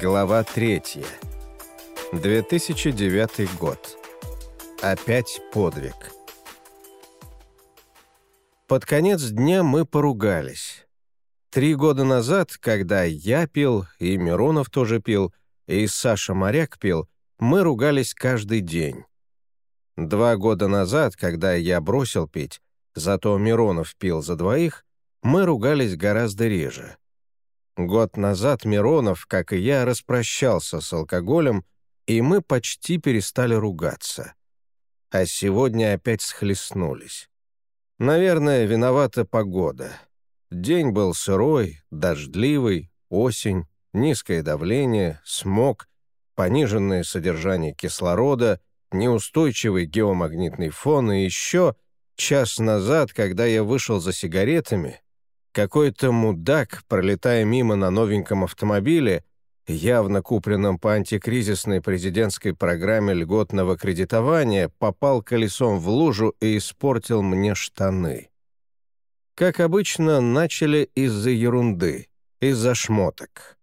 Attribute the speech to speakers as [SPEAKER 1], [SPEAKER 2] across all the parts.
[SPEAKER 1] Глава 3. 2009 год. Опять подвиг. Под конец дня мы поругались. Три года назад, когда я пил, и Миронов тоже пил, и Саша Моряк пил, мы ругались каждый день. Два года назад, когда я бросил пить, зато Миронов пил за двоих, мы ругались гораздо реже. Год назад Миронов, как и я, распрощался с алкоголем, и мы почти перестали ругаться. А сегодня опять схлестнулись. Наверное, виновата погода. День был сырой, дождливый, осень, низкое давление, смог, пониженное содержание кислорода, неустойчивый геомагнитный фон и еще час назад, когда я вышел за сигаретами, какой-то мудак, пролетая мимо на новеньком автомобиле, явно купленном по антикризисной президентской программе льготного кредитования, попал колесом в лужу и испортил мне штаны. Как обычно, начали из-за ерунды, из-за шмоток.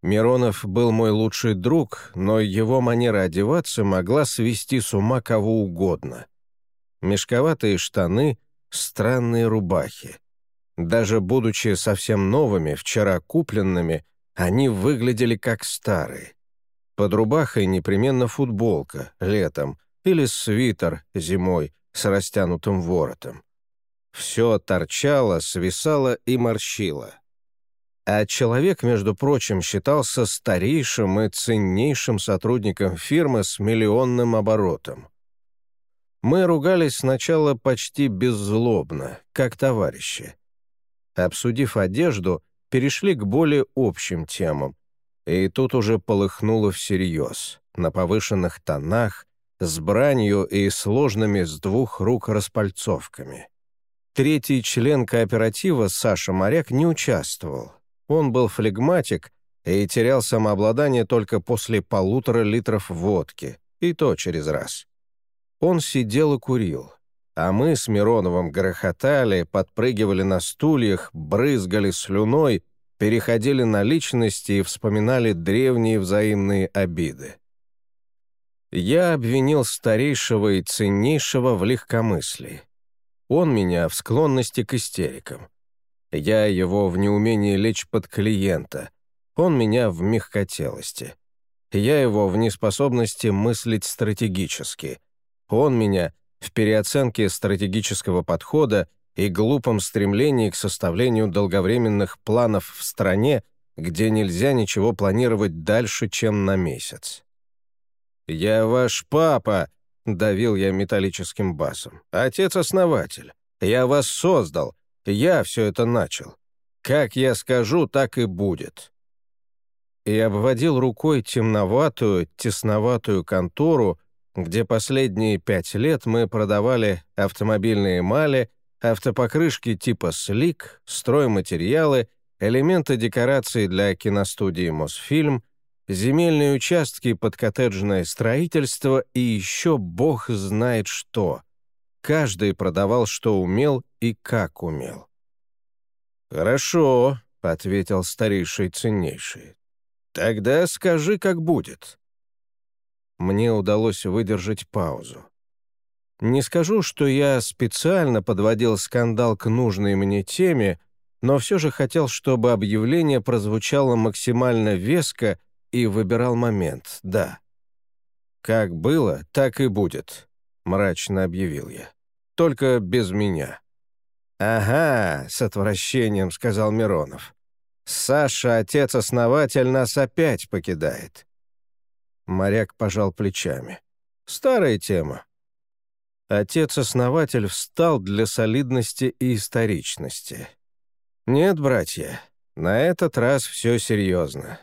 [SPEAKER 1] Миронов был мой лучший друг, но его манера одеваться могла свести с ума кого угодно. Мешковатые штаны, странные рубахи — даже будучи совсем новыми, вчера купленными, они выглядели как старые. Под рубахой непременно футболка, летом, или свитер, зимой, с растянутым воротом. Все торчало, свисало и морщило. А человек, между прочим, считался старейшим и ценнейшим сотрудником фирмы с миллионным оборотом. Мы ругались сначала почти беззлобно, как товарищи. Обсудив одежду, перешли к более общим темам. И тут уже полыхнуло всерьез, на повышенных тонах, с бранью и сложными с двух рук распальцовками. Третий член кооператива, Саша Моряк, не участвовал. Он был флегматик и терял самообладание только после полутора литров водки, и то через раз. Он сидел и курил, а мы с Мироновым грохотали, подпрыгивали на стульях, брызгали слюной, переходили на личности и вспоминали древние взаимные обиды. Я обвинил старейшего и ценнейшего в легкомыслии. Он меня в склонности к истерикам. Я его в неумении лечь под клиента. Он меня в мягкотелости. Я его в неспособности мыслить стратегически. Он меня в переоценке стратегического подхода и глупом стремлении к составлению долговременных планов в стране, где нельзя ничего планировать дальше, чем на месяц. «Я ваш папа», — давил я металлическим басом, — «отец-основатель. Я вас создал, я все это начал. Как я скажу, так и будет». И обводил рукой темноватую, тесноватую контору, где последние пять лет мы продавали автомобильные эмали, автопокрышки типа «Слик», стройматериалы, элементы декорации для киностудии «Мосфильм», земельные участки под коттеджное строительство и еще бог знает что. Каждый продавал, что умел и как умел. «Хорошо», — ответил старейший ценнейший. «Тогда скажи, как будет мне удалось выдержать паузу. Не скажу, что я специально подводил скандал к нужной мне теме, но все же хотел, чтобы объявление прозвучало максимально веско и выбирал момент, да. «Как было, так и будет», — мрачно объявил я. «Только без меня». «Ага», — с отвращением сказал Миронов. «Саша, отец-основатель, нас опять покидает. Моряк пожал плечами. «Старая тема». Отец-основатель встал для солидности и историчности. «Нет, братья, на этот раз все серьезно.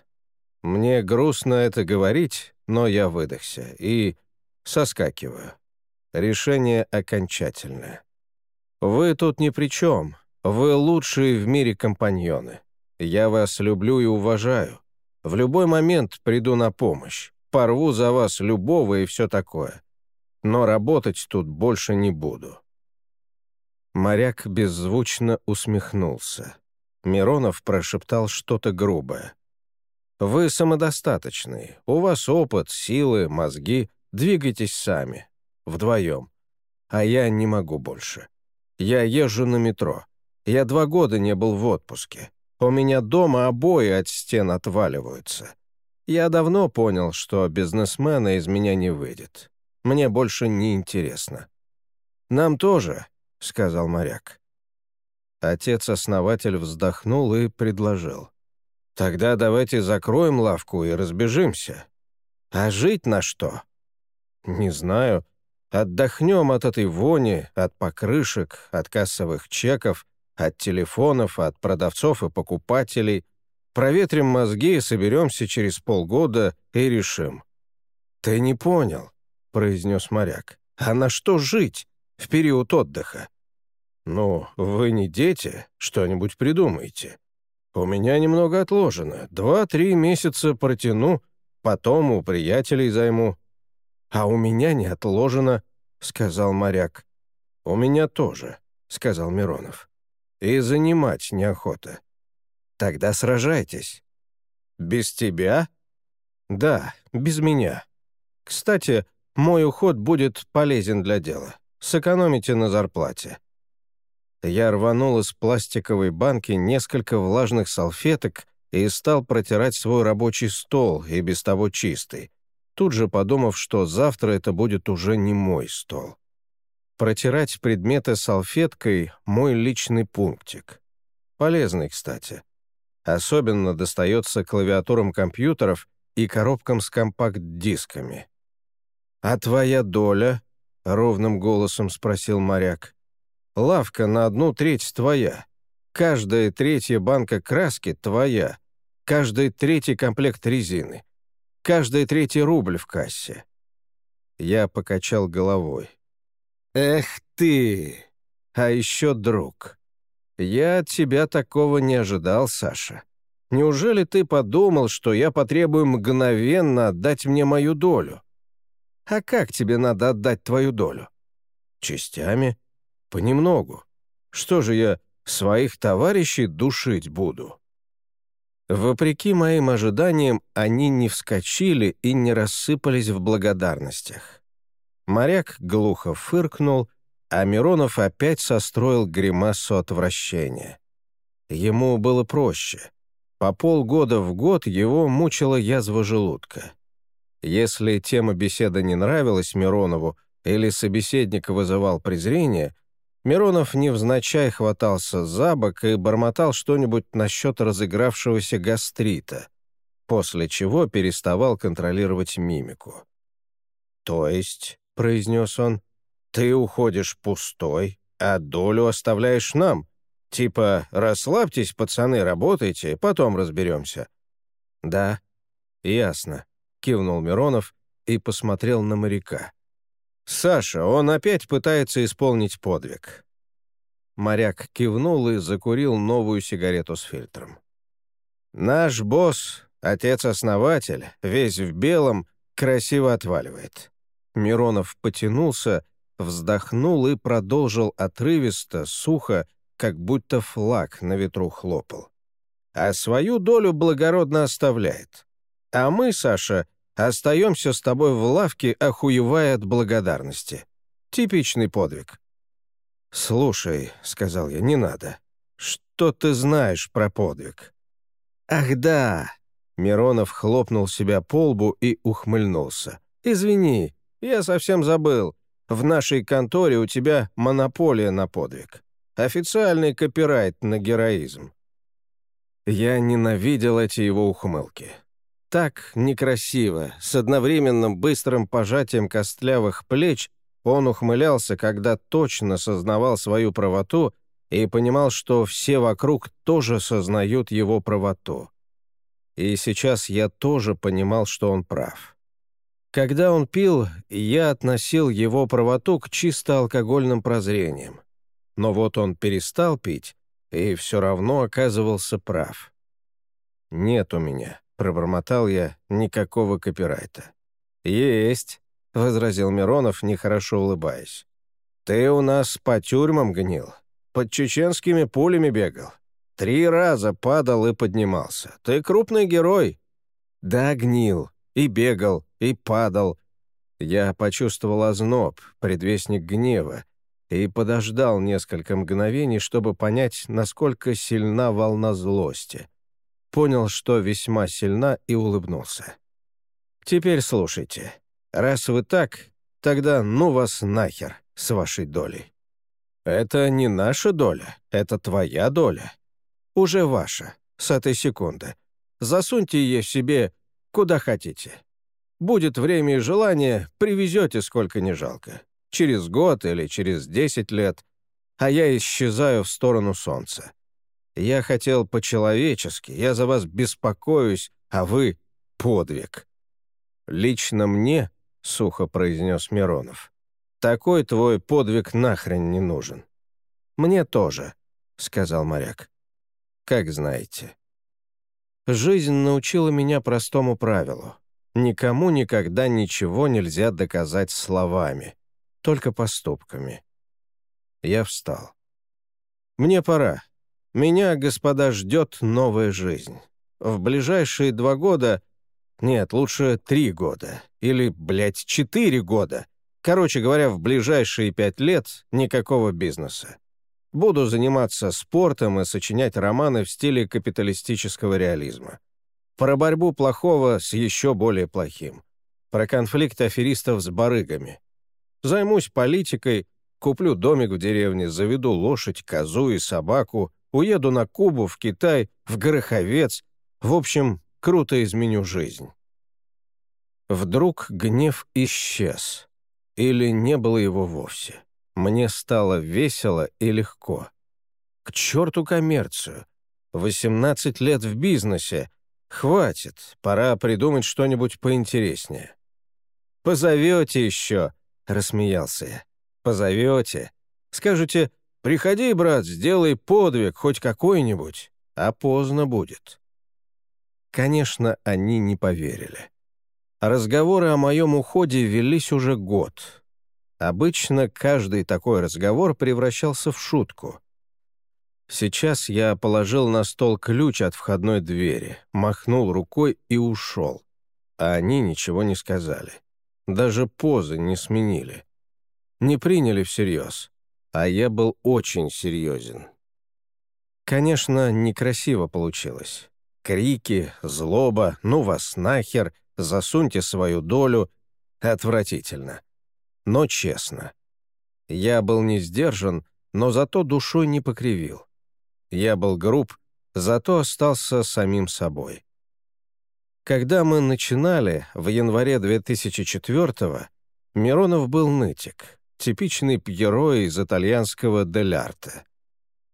[SPEAKER 1] Мне грустно это говорить, но я выдохся и соскакиваю. Решение окончательное. Вы тут ни при чем. Вы лучшие в мире компаньоны. Я вас люблю и уважаю. В любой момент приду на помощь порву за вас любого и все такое. Но работать тут больше не буду». Моряк беззвучно усмехнулся. Миронов прошептал что-то грубое. Вы самодостаточные, у вас опыт, силы, мозги, двигайтесь сами, вдвоем. А я не могу больше. Я езжу на метро. Я два года не был в отпуске. У меня дома обои от стен отваливаются. Я давно понял, что бизнесмена из меня не выйдет. Мне больше не интересно. «Нам тоже», — сказал моряк. Отец-основатель вздохнул и предложил. «Тогда давайте закроем лавку и разбежимся. А жить на что?» «Не знаю. Отдохнем от этой вони, от покрышек, от кассовых чеков, от телефонов, от продавцов и покупателей. Проветрим мозги, соберемся через полгода и решим». «Ты не понял», — произнес моряк. «А на что жить в период отдыха?» «Ну, вы не дети, что-нибудь придумайте. У меня немного отложено. Два-три месяца протяну, потом у приятелей займу». «А у меня не отложено», — сказал моряк. «У меня тоже», — сказал Миронов. «И занимать неохота». «Тогда сражайтесь». «Без тебя?» «Да, без меня. Кстати, мой уход будет полезен для дела. Сэкономите на зарплате». Я рванул из пластиковой банки несколько влажных салфеток и стал протирать свой рабочий стол, и без того чистый, тут же подумав, что завтра это будет уже не мой стол. Протирать предметы салфеткой — мой личный пунктик. Полезный, кстати. Особенно достается клавиатурам компьютеров и коробкам с компакт-дисками. «А твоя доля?» — ровным голосом спросил моряк. Лавка на одну треть твоя. Каждая третья банка краски твоя. Каждый третий комплект резины. Каждый третий рубль в кассе. Я покачал головой. «Эх ты! А еще друг. Я от тебя такого не ожидал, Саша. Неужели ты подумал, что я потребую мгновенно отдать мне мою долю? А как тебе надо отдать твою долю? Частями?» Понемногу. Что же я своих товарищей душить буду? Вопреки моим ожиданиям, они не вскочили и не рассыпались в благодарностях. Моряк глухо фыркнул, а Миронов опять состроил гримасу отвращения. Ему было проще. По полгода в год его мучила язва желудка. Если тема беседы не нравилась Миронову или собеседник вызывал презрение, Миронов невзначай хватался за бок и бормотал что-нибудь насчет разыгравшегося гастрита, после чего переставал контролировать мимику. «То есть», — произнес он, — «ты уходишь пустой, а долю оставляешь нам. Типа, расслабьтесь, пацаны, работайте, потом разберемся». «Да, ясно», — кивнул Миронов и посмотрел на моряка. «Саша, он опять пытается исполнить подвиг». Моряк кивнул и закурил новую сигарету с фильтром. «Наш босс, отец-основатель, весь в белом, красиво отваливает». Миронов потянулся, вздохнул и продолжил отрывисто, сухо, как будто флаг на ветру хлопал. «А свою долю благородно оставляет. А мы, Саша, Остаемся с тобой в лавке, охуевая от благодарности. Типичный подвиг». «Слушай», — сказал я, — «не надо. Что ты знаешь про подвиг?» «Ах да!» — Миронов хлопнул себя по лбу и ухмыльнулся. «Извини, я совсем забыл. В нашей конторе у тебя монополия на подвиг. Официальный копирайт на героизм». Я ненавидел эти его ухмылки так некрасиво, с одновременным быстрым пожатием костлявых плеч, он ухмылялся, когда точно сознавал свою правоту и понимал, что все вокруг тоже сознают его правоту. И сейчас я тоже понимал, что он прав. Когда он пил, я относил его правоту к чисто алкогольным прозрениям. Но вот он перестал пить и все равно оказывался прав. Нет у меня — пробормотал я, — никакого копирайта. «Есть», — возразил Миронов, нехорошо улыбаясь. «Ты у нас по тюрьмам гнил, под чеченскими пулями бегал. Три раза падал и поднимался. Ты крупный герой. Да, гнил. И бегал, и падал. Я почувствовал озноб, предвестник гнева, и подождал несколько мгновений, чтобы понять, насколько сильна волна злости. Понял, что весьма сильна, и улыбнулся. «Теперь слушайте. Раз вы так, тогда ну вас нахер с вашей долей. Это не наша доля, это твоя доля. Уже ваша, с этой секунды. Засуньте ее себе куда хотите. Будет время и желание, привезете сколько не жалко. Через год или через десять лет. А я исчезаю в сторону солнца. Я хотел по-человечески, я за вас беспокоюсь, а вы — подвиг. Лично мне, — сухо произнес Миронов, — такой твой подвиг нахрен не нужен. Мне тоже, — сказал моряк. Как знаете. Жизнь научила меня простому правилу. Никому никогда ничего нельзя доказать словами, только поступками. Я встал. Мне пора. Меня, господа, ждет новая жизнь. В ближайшие два года... Нет, лучше три года. Или, блядь, четыре года. Короче говоря, в ближайшие пять лет никакого бизнеса. Буду заниматься спортом и сочинять романы в стиле капиталистического реализма. Про борьбу плохого с еще более плохим. Про конфликт аферистов с барыгами. Займусь политикой, куплю домик в деревне, заведу лошадь, козу и собаку, уеду на Кубу, в Китай, в Гороховец. В общем, круто изменю жизнь. Вдруг гнев исчез. Или не было его вовсе. Мне стало весело и легко. К черту коммерцию. 18 лет в бизнесе. Хватит, пора придумать что-нибудь поинтереснее. «Позовете еще», — рассмеялся я. «Позовете. Скажете, приходи, брат, сделай подвиг хоть какой-нибудь, а поздно будет». Конечно, они не поверили. Разговоры о моем уходе велись уже год, Обычно каждый такой разговор превращался в шутку. Сейчас я положил на стол ключ от входной двери, махнул рукой и ушел. А они ничего не сказали. Даже позы не сменили. Не приняли всерьез. А я был очень серьезен. Конечно, некрасиво получилось. Крики, злоба, ну вас нахер, засуньте свою долю. Отвратительно но честно. Я был не сдержан, но зато душой не покривил. Я был груб, зато остался самим собой. Когда мы начинали, в январе 2004-го, Миронов был нытик, типичный пьеро из итальянского «Дель-Арте».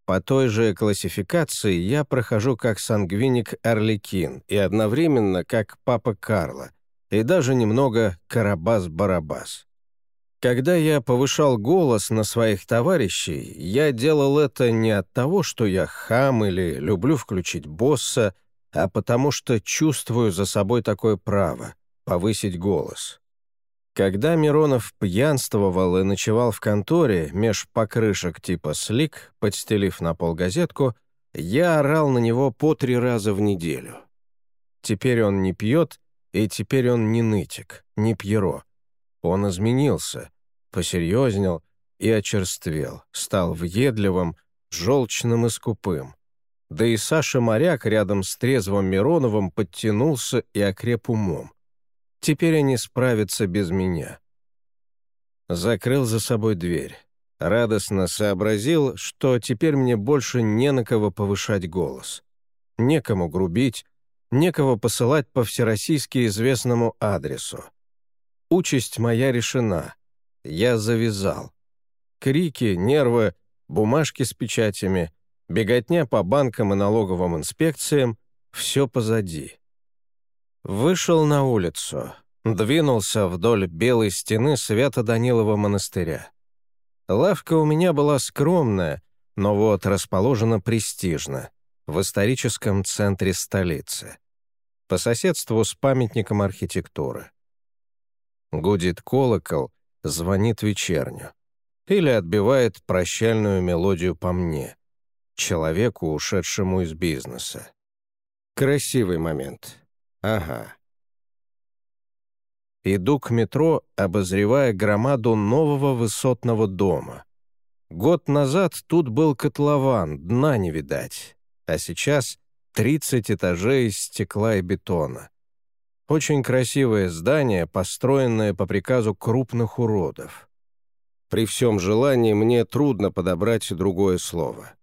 [SPEAKER 1] По той же классификации я прохожу как сангвиник Орликин и одновременно как Папа Карло, и даже немного Карабас-Барабас. Когда я повышал голос на своих товарищей, я делал это не от того, что я хам или люблю включить босса, а потому что чувствую за собой такое право — повысить голос. Когда Миронов пьянствовал и ночевал в конторе меж покрышек типа «Слик», подстелив на пол газетку, я орал на него по три раза в неделю. Теперь он не пьет, и теперь он не нытик, не пьеро. Он изменился, посерьезнел и очерствел, стал въедливым, желчным и скупым. Да и Саша Моряк рядом с трезвым Мироновым подтянулся и окреп умом. Теперь они справятся без меня. Закрыл за собой дверь. Радостно сообразил, что теперь мне больше не на кого повышать голос. Некому грубить, некого посылать по всероссийски известному адресу. Участь моя решена. Я завязал. Крики, нервы, бумажки с печатями, беготня по банкам и налоговым инспекциям — все позади. Вышел на улицу, двинулся вдоль белой стены Свято-Данилова монастыря. Лавка у меня была скромная, но вот расположена престижно, в историческом центре столицы, по соседству с памятником архитектуры. Гудит колокол, звонит вечерню. Или отбивает прощальную мелодию по мне, человеку, ушедшему из бизнеса. Красивый момент. Ага, Иду к метро, обозревая громаду нового высотного дома. Год назад тут был котлован, дна не видать, а сейчас 30 этажей из стекла и бетона. Очень красивое здание, построенное по приказу крупных уродов. При всем желании мне трудно подобрать другое слово.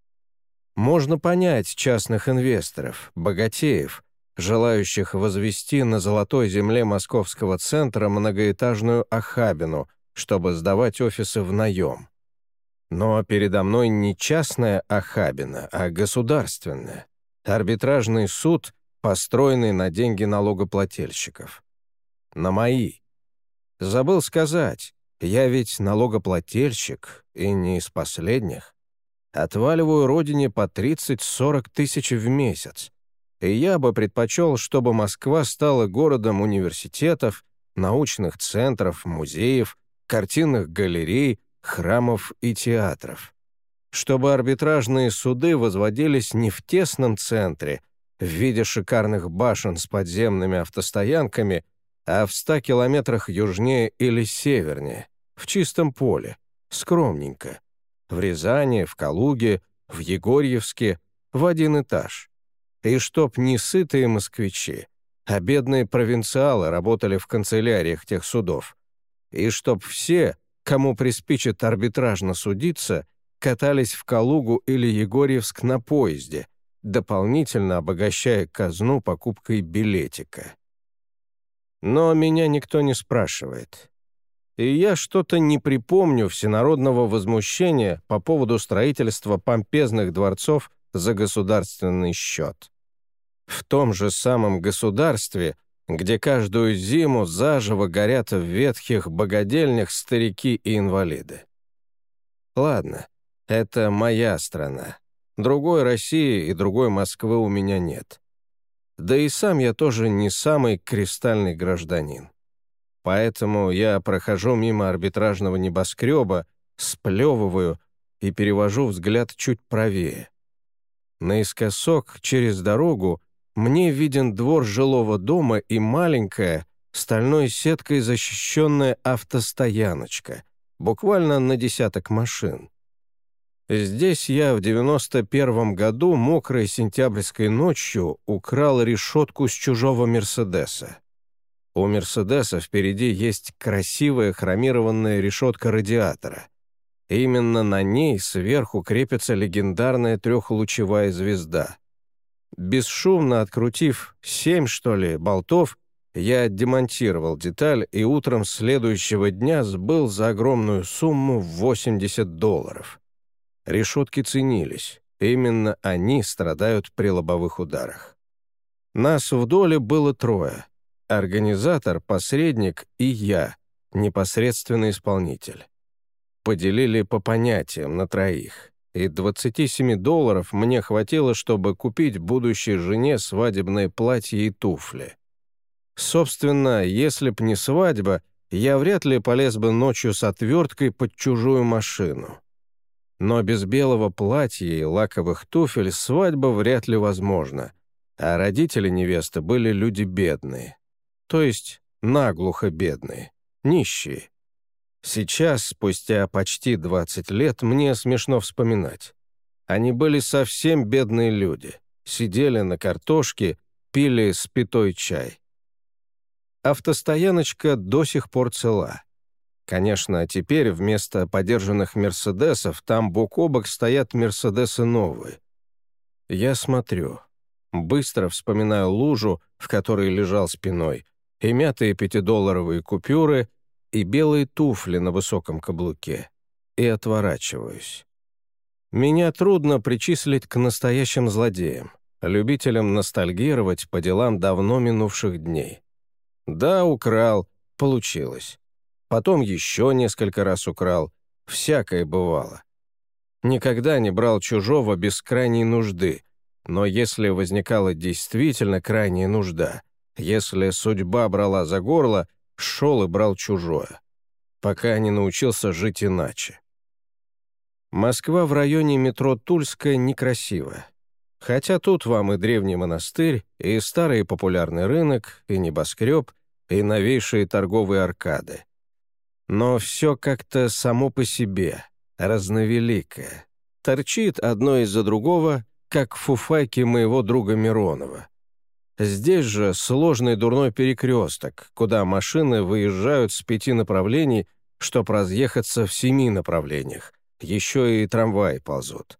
[SPEAKER 1] Можно понять частных инвесторов, богатеев, желающих возвести на золотой земле московского центра многоэтажную ахабину, чтобы сдавать офисы в наем. Но передо мной не частная ахабина, а государственная. Арбитражный суд, построенный на деньги налогоплательщиков. На мои. Забыл сказать, я ведь налогоплательщик, и не из последних. Отваливаю родине по 30-40 тысяч в месяц, и я бы предпочел, чтобы Москва стала городом университетов, научных центров, музеев, картинных галерей, храмов и театров. Чтобы арбитражные суды возводились не в тесном центре, в виде шикарных башен с подземными автостоянками, а в ста километрах южнее или севернее, в чистом поле, скромненько, в Рязани, в Калуге, в Егорьевске, в один этаж. И чтоб не сытые москвичи, а бедные провинциалы работали в канцеляриях тех судов, и чтоб все, кому приспичит арбитражно судиться, катались в Калугу или Егорьевск на поезде, дополнительно обогащая казну покупкой билетика. Но меня никто не спрашивает. И я что-то не припомню всенародного возмущения по поводу строительства помпезных дворцов за государственный счет. В том же самом государстве, где каждую зиму заживо горят в ветхих богадельнях старики и инвалиды. Ладно, это моя страна. Другой России и другой Москвы у меня нет. Да и сам я тоже не самый кристальный гражданин. Поэтому я прохожу мимо арбитражного небоскреба, сплевываю и перевожу взгляд чуть правее. Наискосок, через дорогу, мне виден двор жилого дома и маленькая, стальной сеткой защищенная автостояночка, буквально на десяток машин. Здесь я в 91 году мокрой сентябрьской ночью украл решетку с чужого «Мерседеса». У «Мерседеса» впереди есть красивая хромированная решетка радиатора. Именно на ней сверху крепится легендарная трехлучевая звезда. Бесшумно открутив семь, что ли, болтов, я демонтировал деталь и утром следующего дня сбыл за огромную сумму в 80 долларов. Решетки ценились. Именно они страдают при лобовых ударах. Нас в доле было трое. Организатор, посредник и я, непосредственный исполнитель поделили по понятиям на троих, и 27 долларов мне хватило, чтобы купить будущей жене свадебное платье и туфли. Собственно, если б не свадьба, я вряд ли полез бы ночью с отверткой под чужую машину. Но без белого платья и лаковых туфель свадьба вряд ли возможна, а родители невесты были люди бедные. То есть наглухо бедные, нищие. Сейчас, спустя почти 20 лет, мне смешно вспоминать. Они были совсем бедные люди, сидели на картошке, пили спитой чай. Автостояночка до сих пор цела. Конечно, теперь вместо подержанных «Мерседесов» там бок о бок стоят «Мерседесы» новые. Я смотрю. Быстро вспоминаю лужу, в которой лежал спиной, и мятые пятидолларовые купюры — и белые туфли на высоком каблуке, и отворачиваюсь. Меня трудно причислить к настоящим злодеям, любителям ностальгировать по делам давно минувших дней. Да, украл, получилось. Потом еще несколько раз украл, всякое бывало. Никогда не брал чужого без крайней нужды, но если возникала действительно крайняя нужда, если судьба брала за горло — шел и брал чужое, пока не научился жить иначе. Москва в районе метро Тульская некрасивая. Хотя тут вам и древний монастырь, и старый популярный рынок, и небоскреб, и новейшие торговые аркады. Но все как-то само по себе, разновеликое. Торчит одно из-за другого, как фуфайки моего друга Миронова. Здесь же сложный дурной перекресток, куда машины выезжают с пяти направлений, чтоб разъехаться в семи направлениях. Еще и трамваи ползут.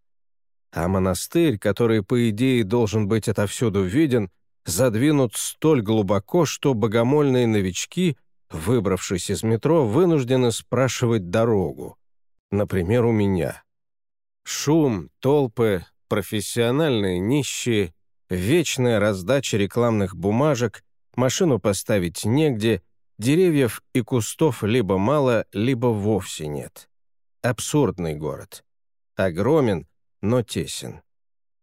[SPEAKER 1] А монастырь, который, по идее, должен быть отовсюду виден, задвинут столь глубоко, что богомольные новички, выбравшись из метро, вынуждены спрашивать дорогу. Например, у меня. Шум, толпы, профессиональные нищие, вечная раздача рекламных бумажек, машину поставить негде, деревьев и кустов либо мало, либо вовсе нет. Абсурдный город. Огромен, но тесен.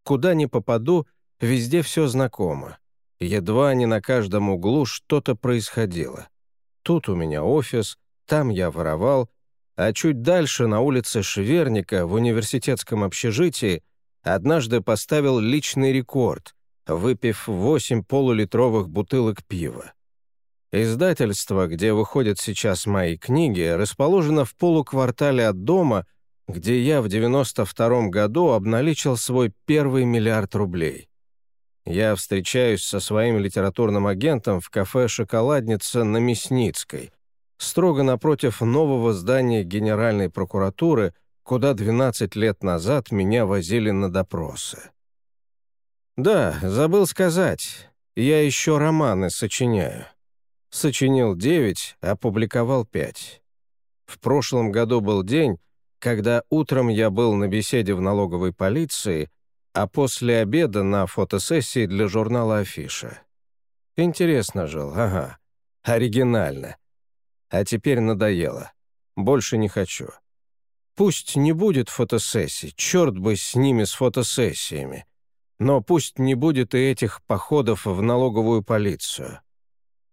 [SPEAKER 1] Куда ни попаду, везде все знакомо. Едва не на каждом углу что-то происходило. Тут у меня офис, там я воровал, а чуть дальше, на улице Шверника, в университетском общежитии, однажды поставил личный рекорд, выпив 8 полулитровых бутылок пива. Издательство, где выходят сейчас мои книги, расположено в полуквартале от дома, где я в 92 году обналичил свой первый миллиард рублей. Я встречаюсь со своим литературным агентом в кафе «Шоколадница» на Мясницкой, строго напротив нового здания Генеральной прокуратуры, куда 12 лет назад меня возили на допросы. Да, забыл сказать, я еще романы сочиняю. Сочинил 9, опубликовал 5. В прошлом году был день, когда утром я был на беседе в налоговой полиции, а после обеда на фотосессии для журнала «Афиша». Интересно жил, ага. Оригинально. А теперь надоело. Больше не хочу. Пусть не будет фотосессий, черт бы с ними, с фотосессиями. Но пусть не будет и этих походов в налоговую полицию.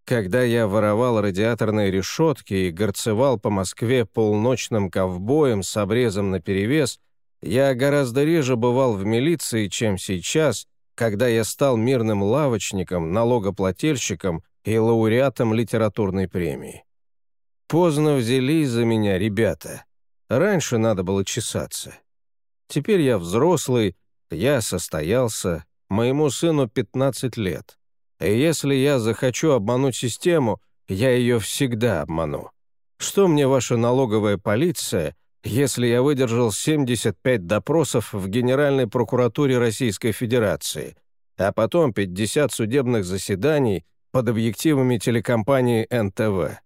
[SPEAKER 1] Когда я воровал радиаторные решетки и горцевал по Москве полночным ковбоем с обрезом наперевес — я гораздо реже бывал в милиции, чем сейчас, когда я стал мирным лавочником, налогоплательщиком и лауреатом литературной премии. Поздно взялись за меня ребята. Раньше надо было чесаться. Теперь я взрослый, я состоялся, моему сыну 15 лет. И если я захочу обмануть систему, я ее всегда обману. Что мне ваша налоговая полиция, если я выдержал 75 допросов в Генеральной прокуратуре Российской Федерации, а потом 50 судебных заседаний под объективами телекомпании НТВ.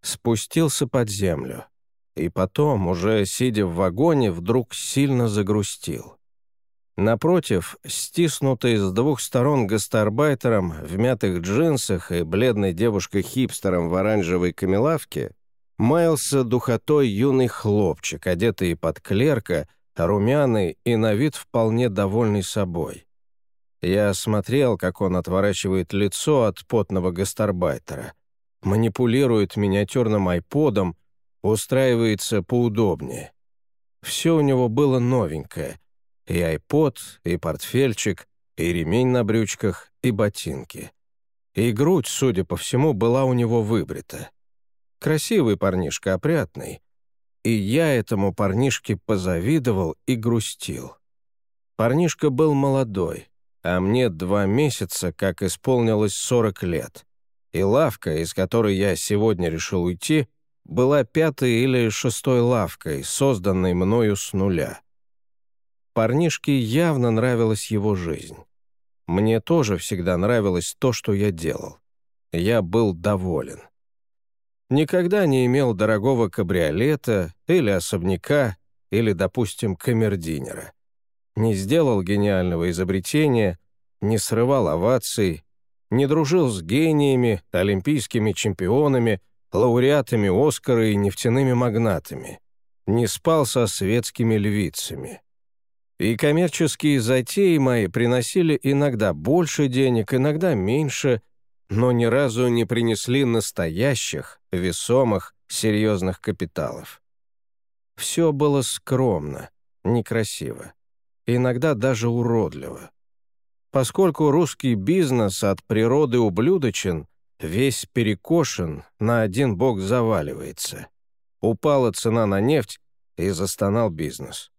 [SPEAKER 1] Спустился под землю. И потом, уже сидя в вагоне, вдруг сильно загрустил. Напротив, стиснутый с двух сторон гастарбайтером в мятых джинсах и бледной девушкой-хипстером в оранжевой камелавке, маялся духотой юный хлопчик, одетый под клерка, румяный и на вид вполне довольный собой. Я смотрел, как он отворачивает лицо от потного гастарбайтера, манипулирует миниатюрным айподом, устраивается поудобнее. Все у него было новенькое. И айпод, и портфельчик, и ремень на брючках, и ботинки. И грудь, судя по всему, была у него выбрита. Красивый парнишка, опрятный. И я этому парнишке позавидовал и грустил. Парнишка был молодой, а мне два месяца, как исполнилось 40 лет. И лавка, из которой я сегодня решил уйти, была пятой или шестой лавкой, созданной мною с нуля. Парнишке явно нравилась его жизнь. Мне тоже всегда нравилось то, что я делал. Я был доволен никогда не имел дорогого кабриолета или особняка, или, допустим, камердинера. Не сделал гениального изобретения, не срывал оваций, не дружил с гениями, олимпийскими чемпионами, лауреатами Оскара и нефтяными магнатами, не спал со светскими львицами. И коммерческие затеи мои приносили иногда больше денег, иногда меньше, но ни разу не принесли настоящих, весомых, серьезных капиталов. Все было скромно, некрасиво, иногда даже уродливо. Поскольку русский бизнес от природы ублюдочен, весь перекошен, на один бок заваливается. Упала цена на нефть, и застонал бизнес.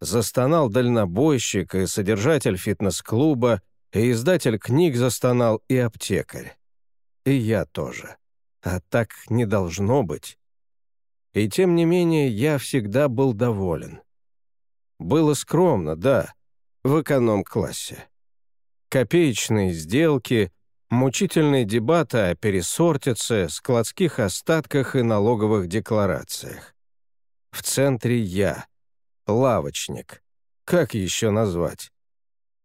[SPEAKER 1] Застонал дальнобойщик и содержатель фитнес-клуба, и издатель книг застонал, и аптекарь. И я тоже. А так не должно быть. И тем не менее я всегда был доволен. Было скромно, да, в эконом-классе. Копеечные сделки, мучительные дебаты о пересортице, складских остатках и налоговых декларациях. В центре я, лавочник. Как еще назвать?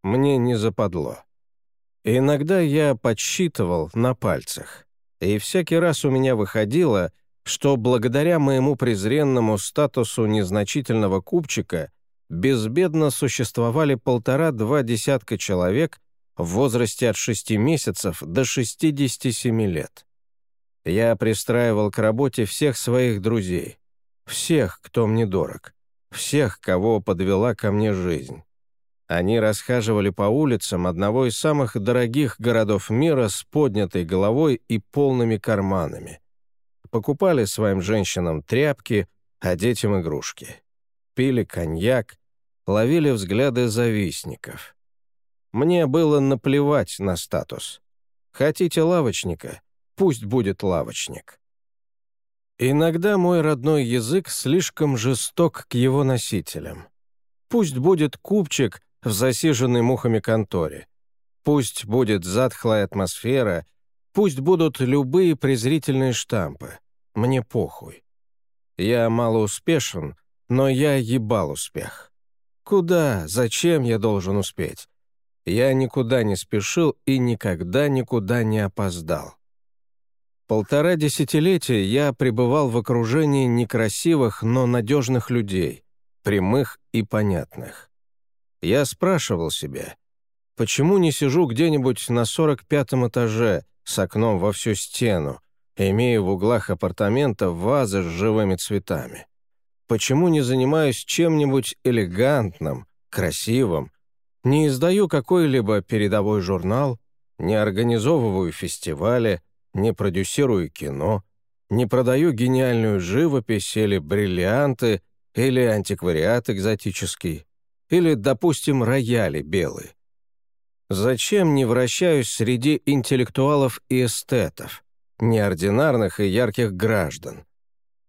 [SPEAKER 1] Мне не западло. Иногда я подсчитывал на пальцах, и всякий раз у меня выходило, что благодаря моему презренному статусу незначительного купчика безбедно существовали полтора-два десятка человек в возрасте от 6 месяцев до 67 лет. Я пристраивал к работе всех своих друзей, всех, кто мне дорог, всех, кого подвела ко мне жизнь. Они расхаживали по улицам одного из самых дорогих городов мира с поднятой головой и полными карманами. Покупали своим женщинам тряпки, а детям игрушки пили коньяк, ловили взгляды завистников. Мне было наплевать на статус. Хотите лавочника? Пусть будет лавочник. Иногда мой родной язык слишком жесток к его носителям. Пусть будет купчик в засиженной мухами конторе. Пусть будет затхлая атмосфера, пусть будут любые презрительные штампы. Мне похуй. Я малоуспешен, но я ебал успех. Куда, зачем я должен успеть? Я никуда не спешил и никогда никуда не опоздал. Полтора десятилетия я пребывал в окружении некрасивых, но надежных людей, прямых и понятных. Я спрашивал себя, почему не сижу где-нибудь на 45 этаже с окном во всю стену, имея в углах апартамента вазы с живыми цветами? Почему не занимаюсь чем-нибудь элегантным, красивым? Не издаю какой-либо передовой журнал, не организовываю фестивали, не продюсирую кино, не продаю гениальную живопись или бриллианты, или антиквариат экзотический, или, допустим, рояли белые. Зачем не вращаюсь среди интеллектуалов и эстетов, неординарных и ярких граждан?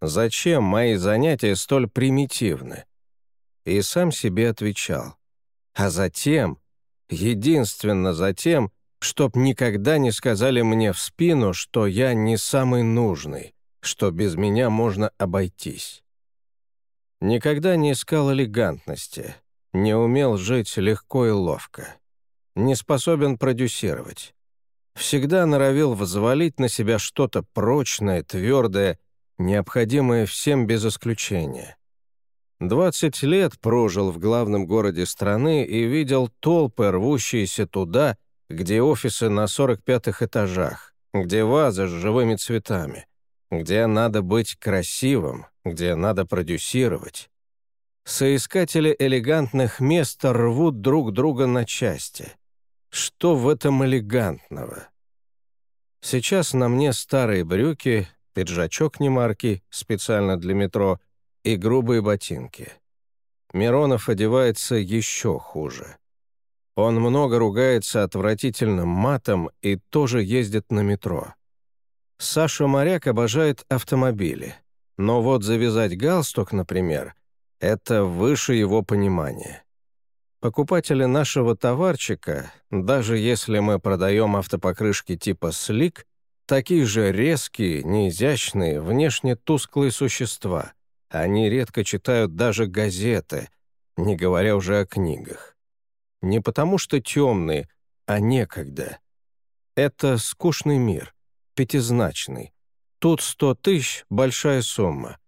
[SPEAKER 1] Зачем мои занятия столь примитивны? И сам себе отвечал. А затем, единственно затем, чтоб никогда не сказали мне в спину, что я не самый нужный, что без меня можно обойтись. Никогда не искал элегантности, не умел жить легко и ловко, не способен продюсировать. Всегда норовил взвалить на себя что-то прочное, твердое, необходимое всем без исключения. 20 лет прожил в главном городе страны и видел толпы, рвущиеся туда, где офисы на 45-х этажах, где вазы с живыми цветами, где надо быть красивым, где надо продюсировать. Соискатели элегантных мест рвут друг друга на части. Что в этом элегантного? Сейчас на мне старые брюки, пиджачок немарки, специально для метро, и грубые ботинки. Миронов одевается еще хуже. Он много ругается отвратительным матом и тоже ездит на метро. Саша Моряк обожает автомобили, но вот завязать галстук, например, это выше его понимания. Покупатели нашего товарчика, даже если мы продаем автопокрышки типа «Слик», Такие же резкие, неизящные, внешне тусклые существа. Они редко читают даже газеты, не говоря уже о книгах. Не потому что темные, а некогда. Это скучный мир, пятизначный. Тут сто тысяч — большая сумма.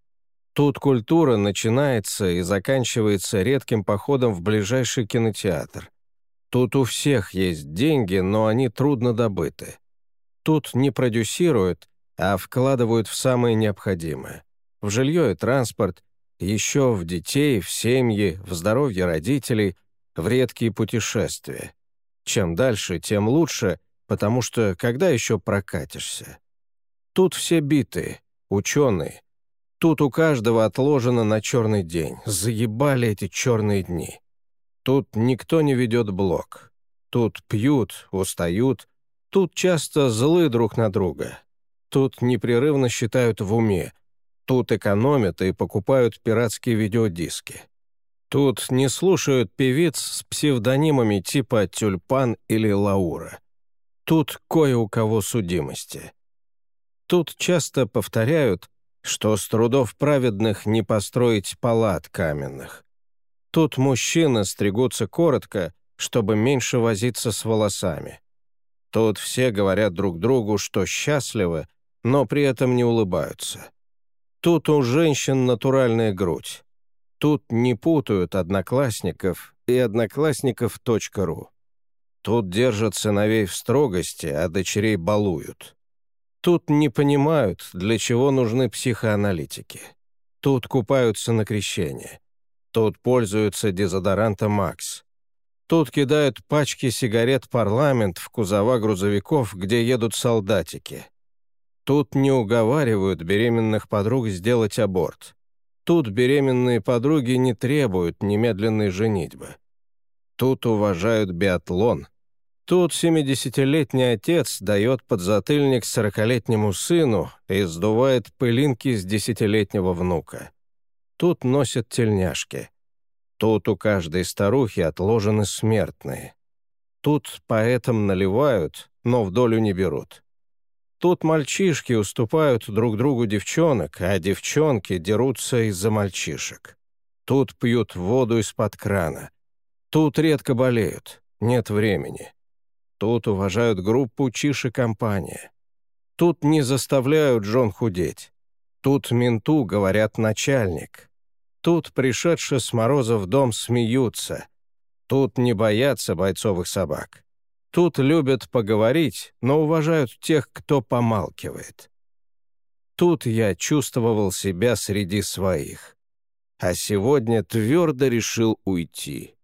[SPEAKER 1] Тут культура начинается и заканчивается редким походом в ближайший кинотеатр. Тут у всех есть деньги, но они трудно добыты. Тут не продюсируют, а вкладывают в самое необходимое. В жилье и транспорт, еще в детей, в семьи, в здоровье родителей, в редкие путешествия. Чем дальше, тем лучше, потому что когда еще прокатишься? Тут все биты, ученые. Тут у каждого отложено на черный день. Заебали эти черные дни. Тут никто не ведет блок. Тут пьют, устают. Тут часто злы друг на друга. Тут непрерывно считают в уме. Тут экономят и покупают пиратские видеодиски. Тут не слушают певиц с псевдонимами типа «Тюльпан» или «Лаура». Тут кое у кого судимости. Тут часто повторяют, что с трудов праведных не построить палат каменных. Тут мужчины стригутся коротко, чтобы меньше возиться с волосами. Тут все говорят друг другу, что счастливы, но при этом не улыбаются. Тут у женщин натуральная грудь. Тут не путают одноклассников и одноклассников.ру. Тут держат сыновей в строгости, а дочерей балуют. Тут не понимают, для чего нужны психоаналитики. Тут купаются на крещение. Тут пользуются дезодорантом «Макс». Тут кидают пачки сигарет «Парламент» в кузова грузовиков, где едут солдатики. Тут не уговаривают беременных подруг сделать аборт. Тут беременные подруги не требуют немедленной женитьбы. Тут уважают биатлон. Тут 70-летний отец дает подзатыльник 40-летнему сыну и сдувает пылинки с десятилетнего внука. Тут носят тельняшки. Тут у каждой старухи отложены смертные. Тут поэтам наливают, но в долю не берут. Тут мальчишки уступают друг другу девчонок, а девчонки дерутся из-за мальчишек. Тут пьют воду из-под крана. Тут редко болеют, нет времени. Тут уважают группу Чиши компания. Тут не заставляют жен худеть. Тут менту говорят начальник. Тут пришедшие с мороза в дом смеются. Тут не боятся бойцовых собак. Тут любят поговорить, но уважают тех, кто помалкивает. Тут я чувствовал себя среди своих. А сегодня твердо решил уйти.